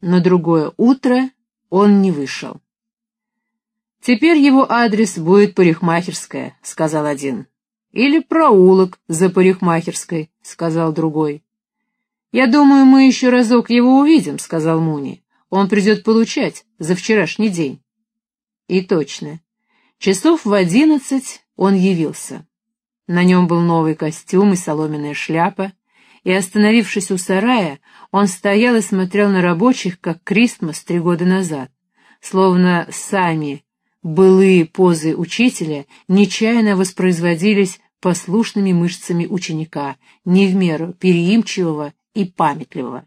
На другое утро он не вышел. «Теперь его адрес будет парикмахерская», — сказал один. «Или проулок за парикмахерской», — сказал другой. «Я думаю, мы еще разок его увидим», — сказал Муни. «Он придет получать за вчерашний день». И точно. Часов в одиннадцать он явился. На нем был новый костюм и соломенная шляпа, и, остановившись у сарая, он стоял и смотрел на рабочих, как Кристмас три года назад, словно сами былые позы учителя нечаянно воспроизводились послушными мышцами ученика, не в меру переимчивого и памятливого.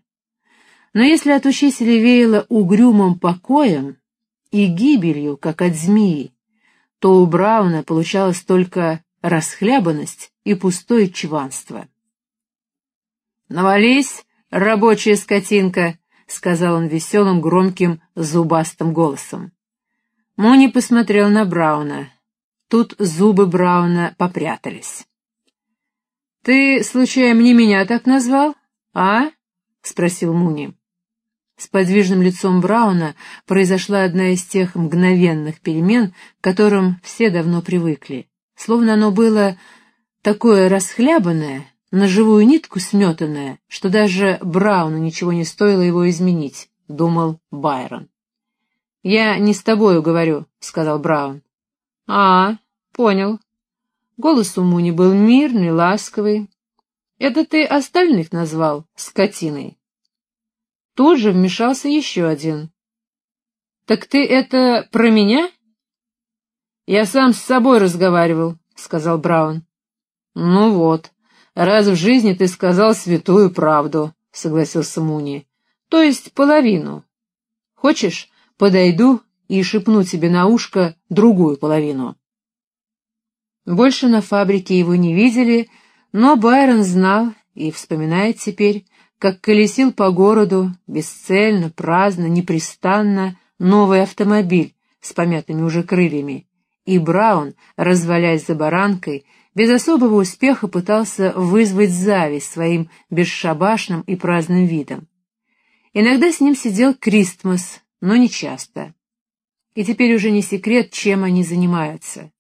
Но если от учителя веяло угрюмым покоем и гибелью, как от змеи, то у Брауна получалось только расхлябанность и пустое чванство. «Навались, рабочая скотинка!» — сказал он веселым, громким, зубастым голосом. Муни посмотрел на Брауна. Тут зубы Брауна попрятались. «Ты, случайно, не меня так назвал, а?» — спросил Муни. С подвижным лицом Брауна произошла одна из тех мгновенных перемен, к которым все давно привыкли. Словно оно было такое расхлябанное, на живую нитку сметанное, что даже Брауну ничего не стоило его изменить, — думал Байрон. «Я не с тобою говорю», — сказал Браун. «А, понял». Голос у Муни был мирный, ласковый. «Это ты остальных назвал скотиной?» Тут же вмешался еще один. «Так ты это про меня?» «Я сам с собой разговаривал», — сказал Браун. «Ну вот, раз в жизни ты сказал святую правду», — согласился Муни. «То есть половину. Хочешь, подойду и шепну тебе на ушко другую половину. Больше на фабрике его не видели, но Байрон знал и вспоминает теперь, как колесил по городу бесцельно, праздно, непрестанно новый автомобиль с помятыми уже крыльями, и Браун, развалясь за баранкой, без особого успеха пытался вызвать зависть своим бесшабашным и праздным видом. Иногда с ним сидел Кристмас, но не часто. И теперь уже не секрет, чем они занимаются.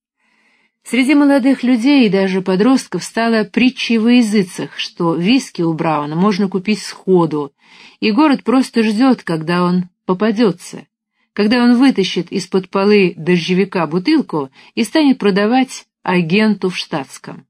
Среди молодых людей и даже подростков стало притчей во языцах, что виски у Брауна можно купить сходу, и город просто ждет, когда он попадется, когда он вытащит из-под полы дождевика бутылку и станет продавать агенту в штатском.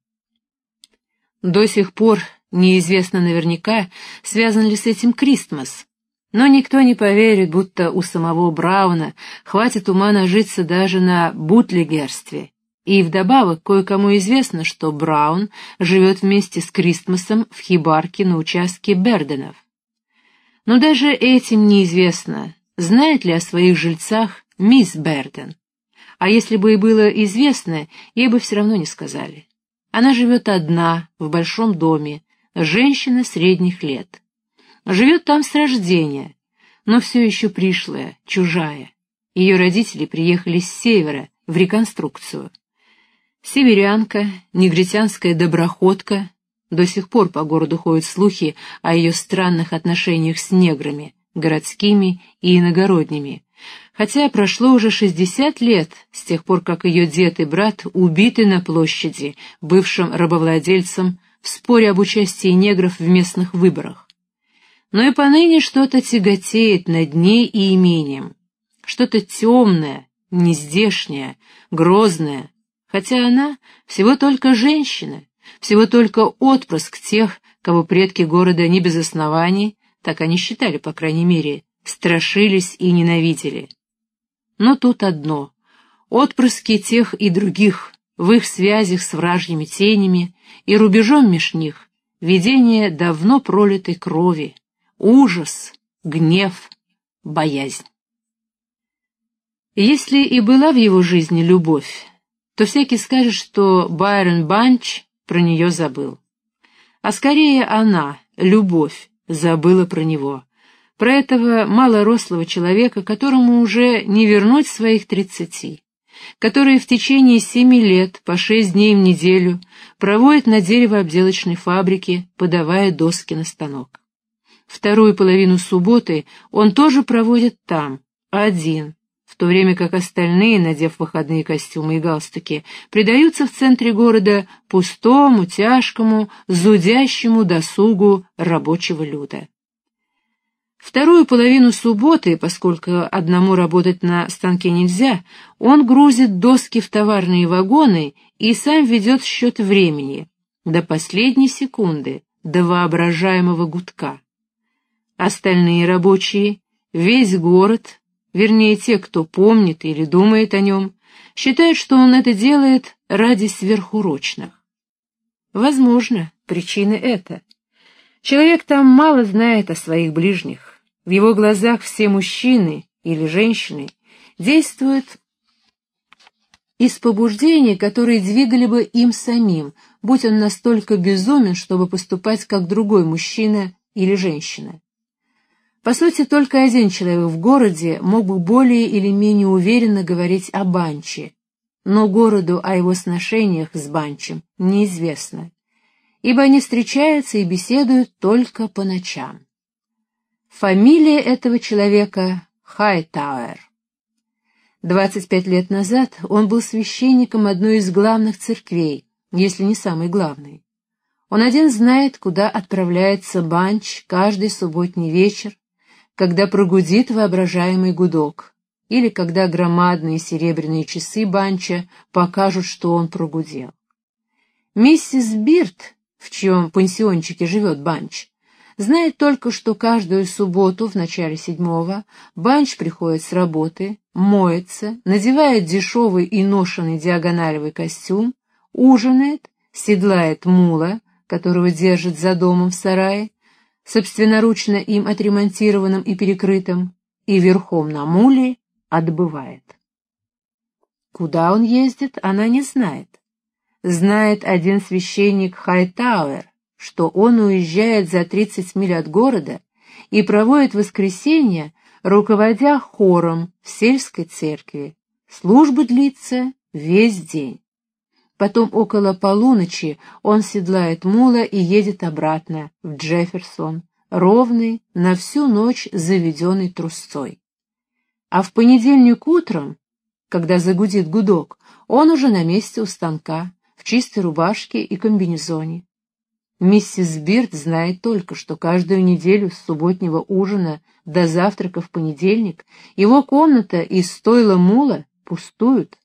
До сих пор неизвестно наверняка, связан ли с этим Кристмас, но никто не поверит, будто у самого Брауна хватит ума нажиться даже на бутлигерстве. И вдобавок кое-кому известно, что Браун живет вместе с Кристмасом в хибарке на участке Берденов. Но даже этим неизвестно, знает ли о своих жильцах мисс Берден. А если бы и было известно, ей бы все равно не сказали. Она живет одна, в большом доме, женщина средних лет. Живет там с рождения, но все еще пришлая, чужая. Ее родители приехали с севера в реконструкцию. Северянка, негритянская доброходка, до сих пор по городу ходят слухи о ее странных отношениях с неграми, городскими и иногородними, хотя прошло уже 60 лет с тех пор, как ее дед и брат убиты на площади, бывшим рабовладельцем, в споре об участии негров в местных выборах. Но и поныне что-то тяготеет над ней и имением, что-то темное, нездешнее, грозное, хотя она всего только женщина, всего только отпрыск тех, кого предки города не без оснований, так они считали, по крайней мере, страшились и ненавидели. Но тут одно — отпрыски тех и других, в их связях с вражьими тенями и рубежом меж них, видение давно пролитой крови, ужас, гнев, боязнь. Если и была в его жизни любовь, то всякий скажет, что Байрон Банч про нее забыл. А скорее она, любовь, забыла про него, про этого малорослого человека, которому уже не вернуть своих тридцати, который в течение семи лет по шесть дней в неделю проводит на деревообделочной фабрике, подавая доски на станок. Вторую половину субботы он тоже проводит там, один, в то время как остальные, надев выходные костюмы и галстуки, предаются в центре города пустому, тяжкому, зудящему досугу рабочего люда. Вторую половину субботы, поскольку одному работать на станке нельзя, он грузит доски в товарные вагоны и сам ведет счет времени, до последней секунды, до воображаемого гудка. Остальные рабочие, весь город, вернее те, кто помнит или думает о нем, считают, что он это делает ради сверхурочных. Возможно, причины это. Человек там мало знает о своих ближних. В его глазах все мужчины или женщины действуют из побуждений, которые двигали бы им самим, будь он настолько безумен, чтобы поступать как другой мужчина или женщина. По сути, только один человек в городе мог бы более или менее уверенно говорить о Банче, но городу о его сношениях с Банчем неизвестно, ибо они встречаются и беседуют только по ночам. Фамилия этого человека — Хайтауэр. 25 лет назад он был священником одной из главных церквей, если не самой главной. Он один знает, куда отправляется банч каждый субботний вечер, когда прогудит воображаемый гудок, или когда громадные серебряные часы банча покажут, что он прогудел. Миссис Бирт, в чьем пансиончике живет банч, Знает только, что каждую субботу в начале седьмого Банч приходит с работы, моется, надевает дешевый и ношенный диагоналевый костюм, ужинает, седлает мула, которого держит за домом в сарае, собственноручно им отремонтированным и перекрытым, и верхом на муле отбывает. Куда он ездит, она не знает. Знает один священник Хайтауэр, что он уезжает за 30 миль от города и проводит воскресенье, руководя хором в сельской церкви. Служба длится весь день. Потом около полуночи он седлает мула и едет обратно в Джефферсон, ровный, на всю ночь заведенный трусцой. А в понедельник утром, когда загудит гудок, он уже на месте у станка, в чистой рубашке и комбинезоне. Миссис Бирд знает только, что каждую неделю с субботнего ужина до завтрака в понедельник его комната и стойла мула пустуют.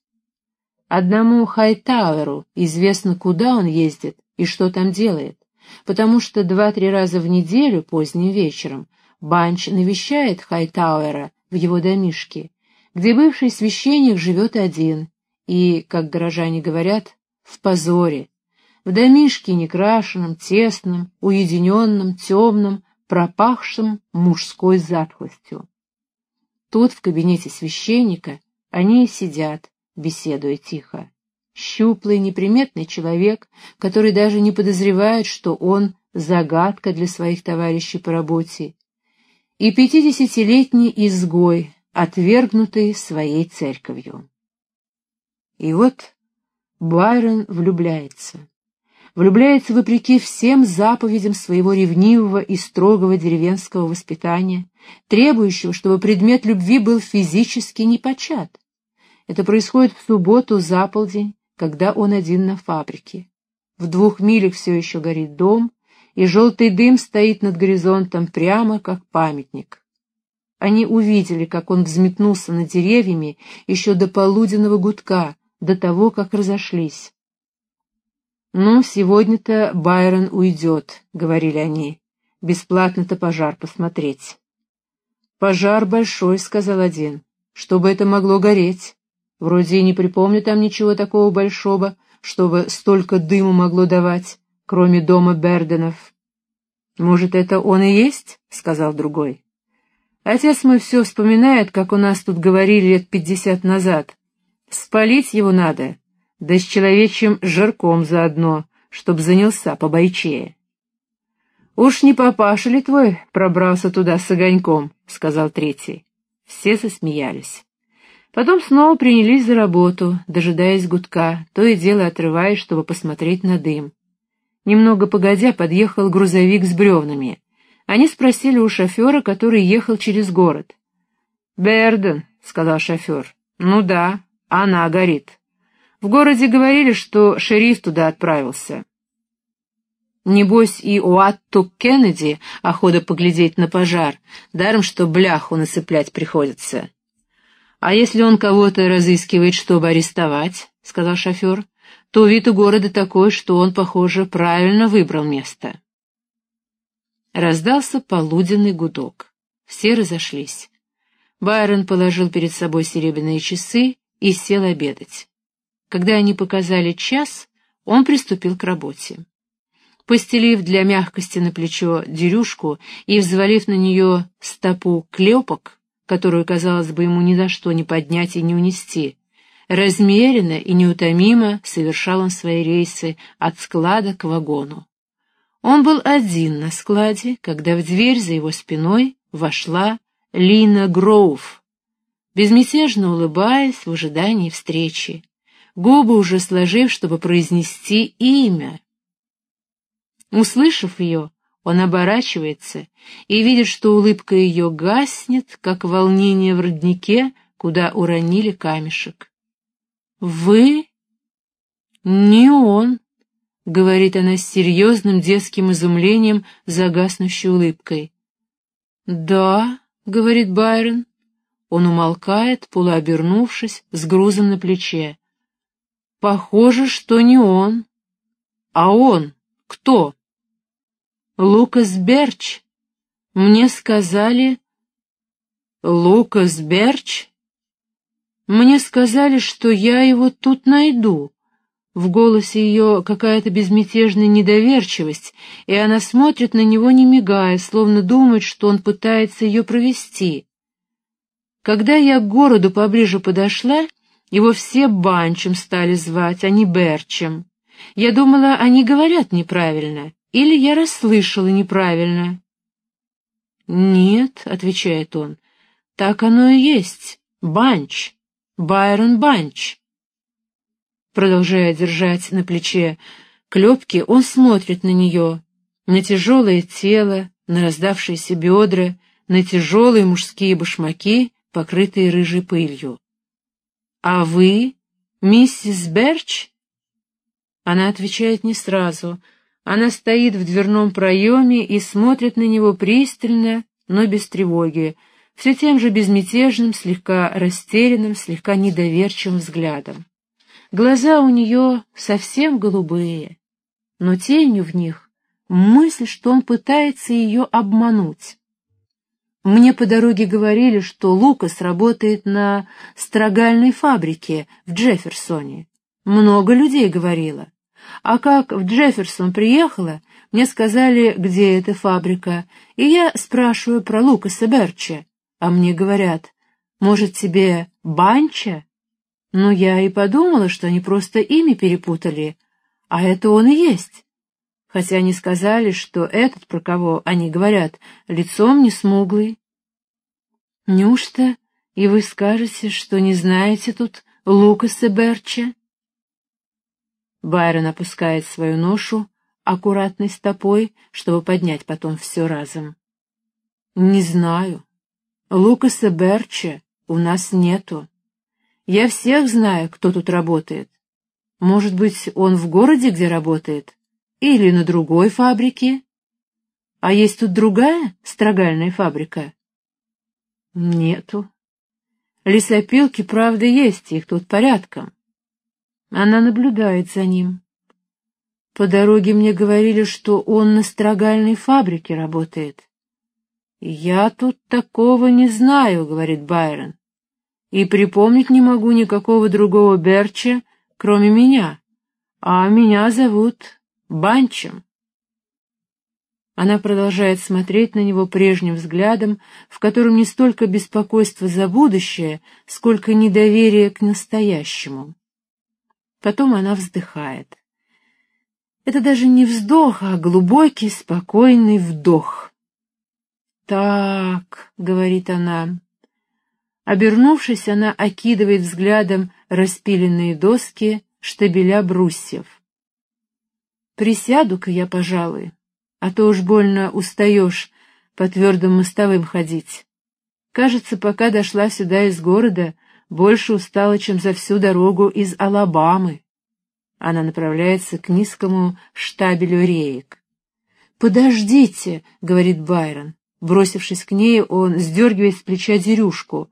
Одному Хайтауэру известно, куда он ездит и что там делает, потому что два-три раза в неделю поздним вечером Банч навещает Хайтауэра в его домишке, где бывший священник живет один и, как горожане говорят, в позоре, в домишке некрашенном, тесном, уединенном, темном, пропахшем мужской затхлостью. Тут, в кабинете священника, они и сидят, беседуя тихо. Щуплый, неприметный человек, который даже не подозревает, что он загадка для своих товарищей по работе, и пятидесятилетний изгой, отвергнутый своей церковью. И вот Байрон влюбляется влюбляется вопреки всем заповедям своего ревнивого и строгого деревенского воспитания, требующего, чтобы предмет любви был физически непочат. Это происходит в субботу за полдень, когда он один на фабрике. В двух милях все еще горит дом, и желтый дым стоит над горизонтом прямо как памятник. Они увидели, как он взметнулся над деревьями еще до полуденного гудка, до того, как разошлись. «Ну, сегодня-то Байрон уйдет», — говорили они. «Бесплатно-то пожар посмотреть». «Пожар большой», — сказал один. «Чтобы это могло гореть. Вроде и не припомню там ничего такого большого, чтобы столько дыму могло давать, кроме дома Берденов». «Может, это он и есть?» — сказал другой. «Отец мой все вспоминает, как у нас тут говорили лет пятьдесят назад. Спалить его надо, да с человечьим жирком заодно, чтоб занялся побойчее. «Уж не папаша ли твой пробрался туда с огоньком?» — сказал третий. Все засмеялись. Потом снова принялись за работу, дожидаясь гудка, то и дело отрываясь, чтобы посмотреть на дым. Немного погодя подъехал грузовик с бревнами. Они спросили у шофера, который ехал через город. «Берден», — сказал шофер. «Ну да, она горит. В городе говорили, что шериф туда отправился». Небось и у Атту Кеннеди охота поглядеть на пожар, даром что бляху насыплять приходится. «А если он кого-то разыскивает, чтобы арестовать?» — сказал шофер то вид у города такой, что он, похоже, правильно выбрал место. Раздался полуденный гудок. Все разошлись. Байрон положил перед собой серебряные часы и сел обедать. Когда они показали час, он приступил к работе. Постелив для мягкости на плечо дерюшку и взвалив на нее стопу клепок, которую, казалось бы, ему ни за что не поднять и не унести, Размеренно и неутомимо совершал он свои рейсы от склада к вагону. Он был один на складе, когда в дверь за его спиной вошла Лина Гроув, безмятежно улыбаясь в ожидании встречи, губы уже сложив, чтобы произнести имя. Услышав ее, он оборачивается и видит, что улыбка ее гаснет, как волнение в роднике, куда уронили камешек. «Вы?» «Не он», — говорит она с серьезным детским изумлением, загаснущей улыбкой. «Да», — говорит Байрон. Он умолкает, полуобернувшись, с грузом на плече. «Похоже, что не он. А он кто?» «Лукас Берч. Мне сказали...» «Лукас Берч?» Мне сказали, что я его тут найду. В голосе ее какая-то безмятежная недоверчивость, и она смотрит на него, не мигая, словно думает, что он пытается ее провести. Когда я к городу поближе подошла, его все Банчем стали звать, а не Берчем. Я думала, они говорят неправильно, или я расслышала неправильно. «Нет», — отвечает он, — «так оно и есть, Банч». Байрон Банч. Продолжая держать на плече клепки, он смотрит на нее, на тяжелое тело, на раздавшиеся бедра, на тяжелые мужские башмаки, покрытые рыжей пылью. «А вы, миссис Берч?» Она отвечает не сразу. Она стоит в дверном проеме и смотрит на него пристально, но без тревоги, все тем же безмятежным, слегка растерянным, слегка недоверчивым взглядом. Глаза у нее совсем голубые, но тенью в них мысль, что он пытается ее обмануть. Мне по дороге говорили, что Лукас работает на строгальной фабрике в Джефферсоне. Много людей говорило. А как в Джефферсон приехала, мне сказали, где эта фабрика, и я спрашиваю про Лукаса Берча, а мне говорят, может, тебе Банча? Ну, я и подумала, что они просто имя перепутали, а это он и есть. Хотя они сказали, что этот, про кого они говорят, лицом не смуглый. Неужто и вы скажете, что не знаете тут Лукаса Берча? Байрон опускает свою ношу аккуратной стопой, чтобы поднять потом все разом. Не знаю. Лукаса Берча у нас нету. Я всех знаю, кто тут работает. Может быть, он в городе, где работает? Или на другой фабрике? А есть тут другая строгальная фабрика? Нету. Лесопилки, правда, есть, их тут порядком. Она наблюдает за ним. По дороге мне говорили, что он на строгальной фабрике работает. «Я тут такого не знаю», — говорит Байрон. «И припомнить не могу никакого другого Берча, кроме меня. А меня зовут Банчем». Она продолжает смотреть на него прежним взглядом, в котором не столько беспокойство за будущее, сколько недоверие к настоящему. Потом она вздыхает. Это даже не вздох, а глубокий, спокойный вдох. «Так», — говорит она. Обернувшись, она окидывает взглядом распиленные доски штабеля брусьев. «Присяду-ка я, пожалуй, а то уж больно устаешь по твердым мостовым ходить. Кажется, пока дошла сюда из города, больше устала, чем за всю дорогу из Алабамы. Она направляется к низкому штабелю реек. «Подождите», — говорит Байрон. Бросившись к ней, он сдергивает с плеча дерюшку.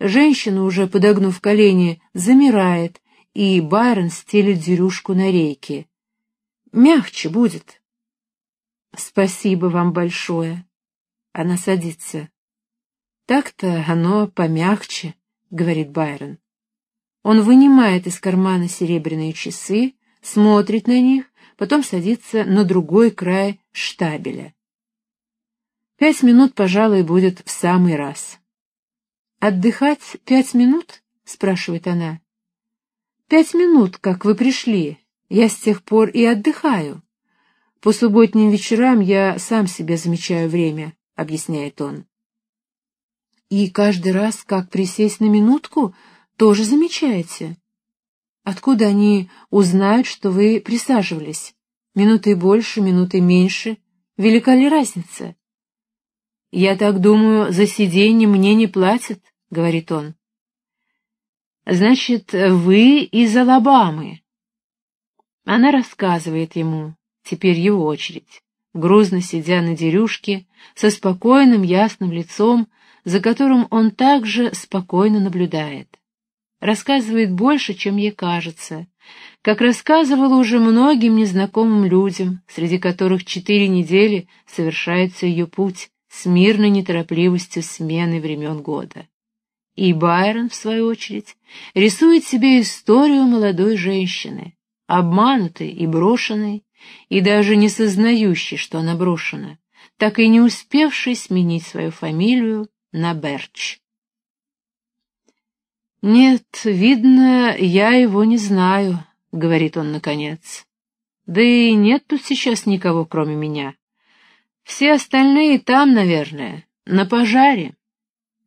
Женщина, уже подогнув колени, замирает, и Байрон стелит дерюшку на рейке. «Мягче будет». «Спасибо вам большое». Она садится. «Так-то оно помягче», — говорит Байрон. Он вынимает из кармана серебряные часы, смотрит на них, потом садится на другой край штабеля. Пять минут, пожалуй, будет в самый раз. «Отдыхать пять минут?» — спрашивает она. «Пять минут, как вы пришли. Я с тех пор и отдыхаю. По субботним вечерам я сам себе замечаю время», — объясняет он. «И каждый раз, как присесть на минутку, тоже замечаете? Откуда они узнают, что вы присаживались? Минуты больше, минуты меньше. Велика ли разница? Я так думаю, за сиденье мне не платят, говорит он. Значит, вы из Алабамы. Она рассказывает ему, теперь его очередь, грузно сидя на дерюшке, со спокойным ясным лицом, за которым он также спокойно наблюдает рассказывает больше, чем ей кажется, как рассказывала уже многим незнакомым людям, среди которых четыре недели совершается ее путь с мирной неторопливостью смены времен года. И Байрон, в свою очередь, рисует себе историю молодой женщины, обманутой и брошенной, и даже не сознающей, что она брошена, так и не успевшей сменить свою фамилию на Берч. «Нет, видно, я его не знаю», — говорит он наконец. «Да и нет тут сейчас никого, кроме меня. Все остальные там, наверное, на пожаре».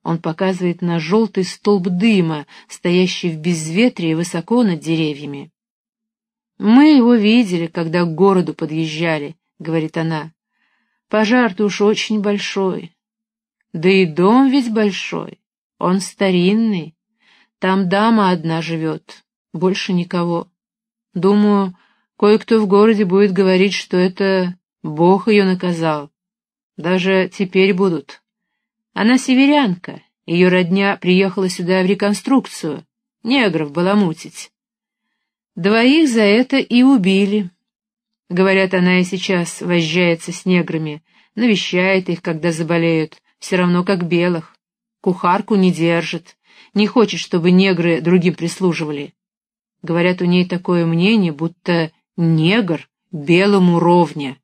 Он показывает на желтый столб дыма, стоящий в безветрии высоко над деревьями. «Мы его видели, когда к городу подъезжали», — говорит она. «Пожар-то уж очень большой. Да и дом ведь большой, он старинный». Там дама одна живет, больше никого. Думаю, кое-кто в городе будет говорить, что это Бог ее наказал. Даже теперь будут. Она северянка, ее родня приехала сюда в реконструкцию, негров баламутить. Двоих за это и убили. Говорят, она и сейчас возжается с неграми, навещает их, когда заболеют, все равно как белых. Кухарку не держит, не хочет, чтобы негры другим прислуживали. Говорят, у ней такое мнение, будто негр белому ровня,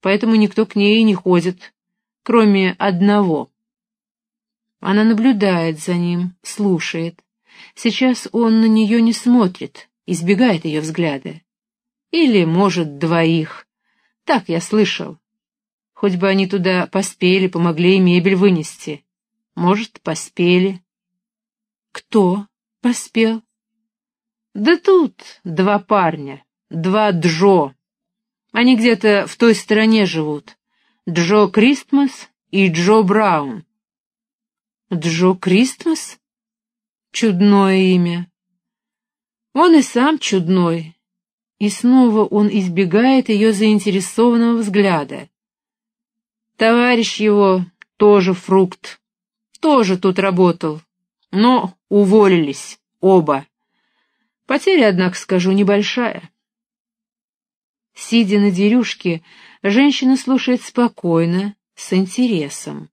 поэтому никто к ней не ходит, кроме одного. Она наблюдает за ним, слушает. Сейчас он на нее не смотрит, избегает ее взгляда. Или, может, двоих. Так я слышал. Хоть бы они туда поспели, помогли и мебель вынести. Может, поспели. Кто поспел? Да тут два парня, два Джо. Они где-то в той стороне живут. Джо Кристмас и Джо Браун. Джо Кристмас? Чудное имя. Он и сам чудной. И снова он избегает ее заинтересованного взгляда. Товарищ его тоже фрукт, тоже тут работал, но уволились оба. Потеря, однако, скажу, небольшая. Сидя на дерюшке, женщина слушает спокойно, с интересом.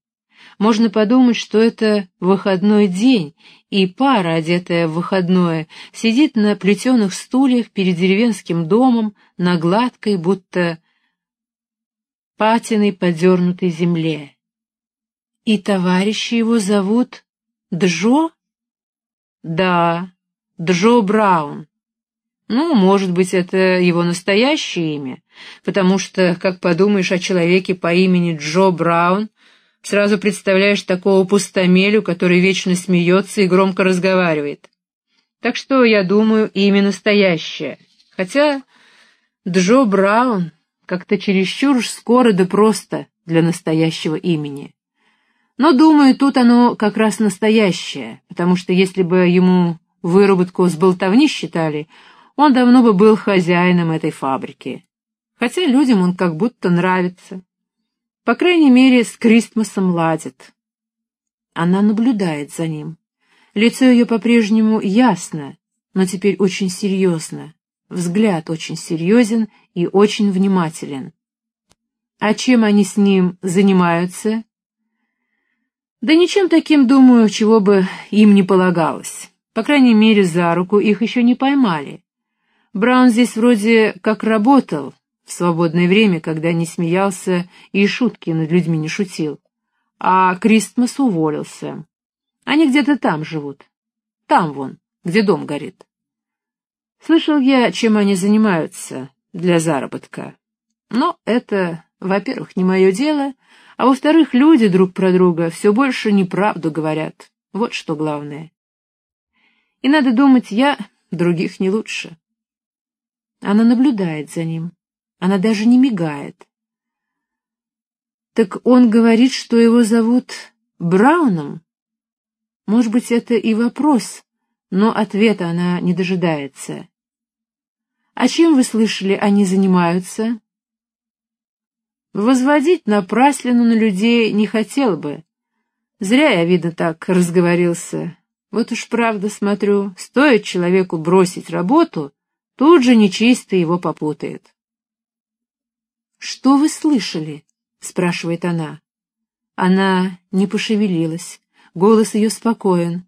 Можно подумать, что это выходной день, и пара, одетая в выходное, сидит на плетеных стульях перед деревенским домом на гладкой, будто патиной подернутой земле. И товарища его зовут Джо? Да, Джо Браун. Ну, может быть, это его настоящее имя, потому что, как подумаешь о человеке по имени Джо Браун, сразу представляешь такого пустомелю, который вечно смеется и громко разговаривает. Так что, я думаю, имя настоящее. Хотя Джо Браун как-то чересчур скоро да просто для настоящего имени. Но, думаю, тут оно как раз настоящее, потому что если бы ему выработку с болтовни считали, он давно бы был хозяином этой фабрики. Хотя людям он как будто нравится. По крайней мере, с Кристмасом ладит. Она наблюдает за ним. Лицо ее по-прежнему ясно, но теперь очень серьезно. Взгляд очень серьезен и очень внимателен. А чем они с ним занимаются? Да ничем таким, думаю, чего бы им не полагалось. По крайней мере, за руку их еще не поймали. Браун здесь вроде как работал, в свободное время, когда не смеялся и шутки над людьми не шутил. А Кристмас уволился. Они где-то там живут. Там вон, где дом горит. Слышал я, чем они занимаются для заработка. Но это, во-первых, не мое дело, а во-вторых, люди друг про друга все больше неправду говорят. Вот что главное. И надо думать, я других не лучше. Она наблюдает за ним. Она даже не мигает. Так он говорит, что его зовут Брауном? Может быть, это и вопрос, но ответа она не дожидается. А чем вы слышали, они занимаются? Возводить напраслину на людей не хотел бы. Зря я, видно, так разговорился. Вот уж правда смотрю, стоит человеку бросить работу, тут же нечисто его попутает. «Что вы слышали?» — спрашивает она. Она не пошевелилась, голос ее спокоен,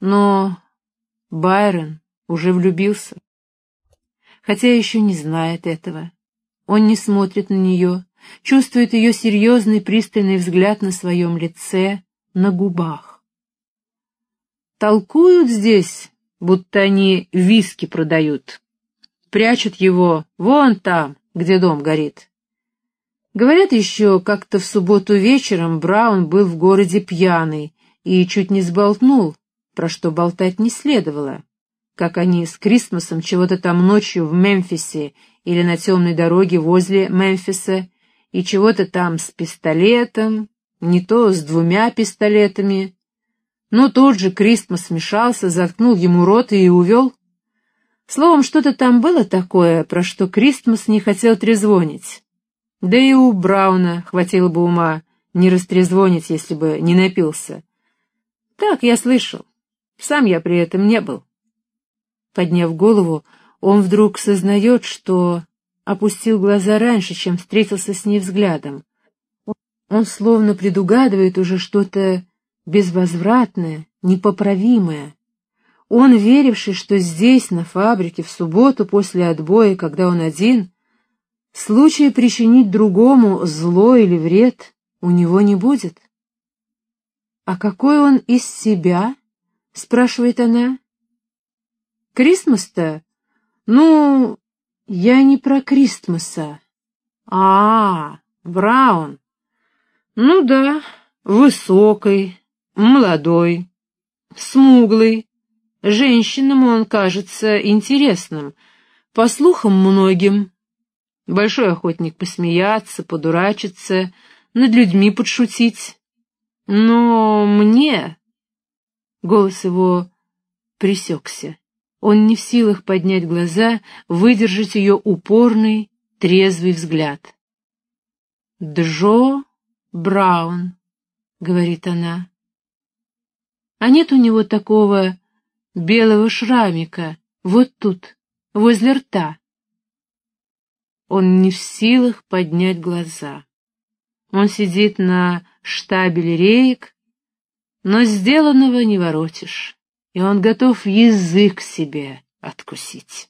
но Байрон уже влюбился. Хотя еще не знает этого. Он не смотрит на нее, чувствует ее серьезный пристальный взгляд на своем лице, на губах. Толкуют здесь, будто они виски продают. Прячут его вон там, где дом горит. Говорят еще, как-то в субботу вечером Браун был в городе пьяный и чуть не сболтнул, про что болтать не следовало, как они с Кристмасом чего-то там ночью в Мемфисе или на темной дороге возле Мемфиса и чего-то там с пистолетом, не то с двумя пистолетами. Но тут же Кристмас смешался, заткнул ему рот и увел. Словом, что-то там было такое, про что Кристмас не хотел трезвонить. Да и у Брауна хватило бы ума не растрезвонить, если бы не напился. Так я слышал. Сам я при этом не был. Подняв голову, он вдруг сознает, что опустил глаза раньше, чем встретился с ней взглядом. Он словно предугадывает уже что-то безвозвратное, непоправимое. Он, веривший, что здесь, на фабрике, в субботу после отбоя, когда он один, случая причинить другому зло или вред у него не будет. «А какой он из себя?» — спрашивает она. «Кристмас-то? Ну, я не про Кристмаса. А, Браун. Ну да, высокий, молодой, смуглый. Женщинам он кажется интересным, по слухам многим. Большой охотник посмеяться, подурачиться, над людьми подшутить. Но мне... Голос его пресекся. Он не в силах поднять глаза, выдержать ее упорный, трезвый взгляд. «Джо Браун», — говорит она. «А нет у него такого белого шрамика вот тут, возле рта?» Он не в силах поднять глаза. Он сидит на штабеле реек, но сделанного не воротишь и он готов язык себе откусить.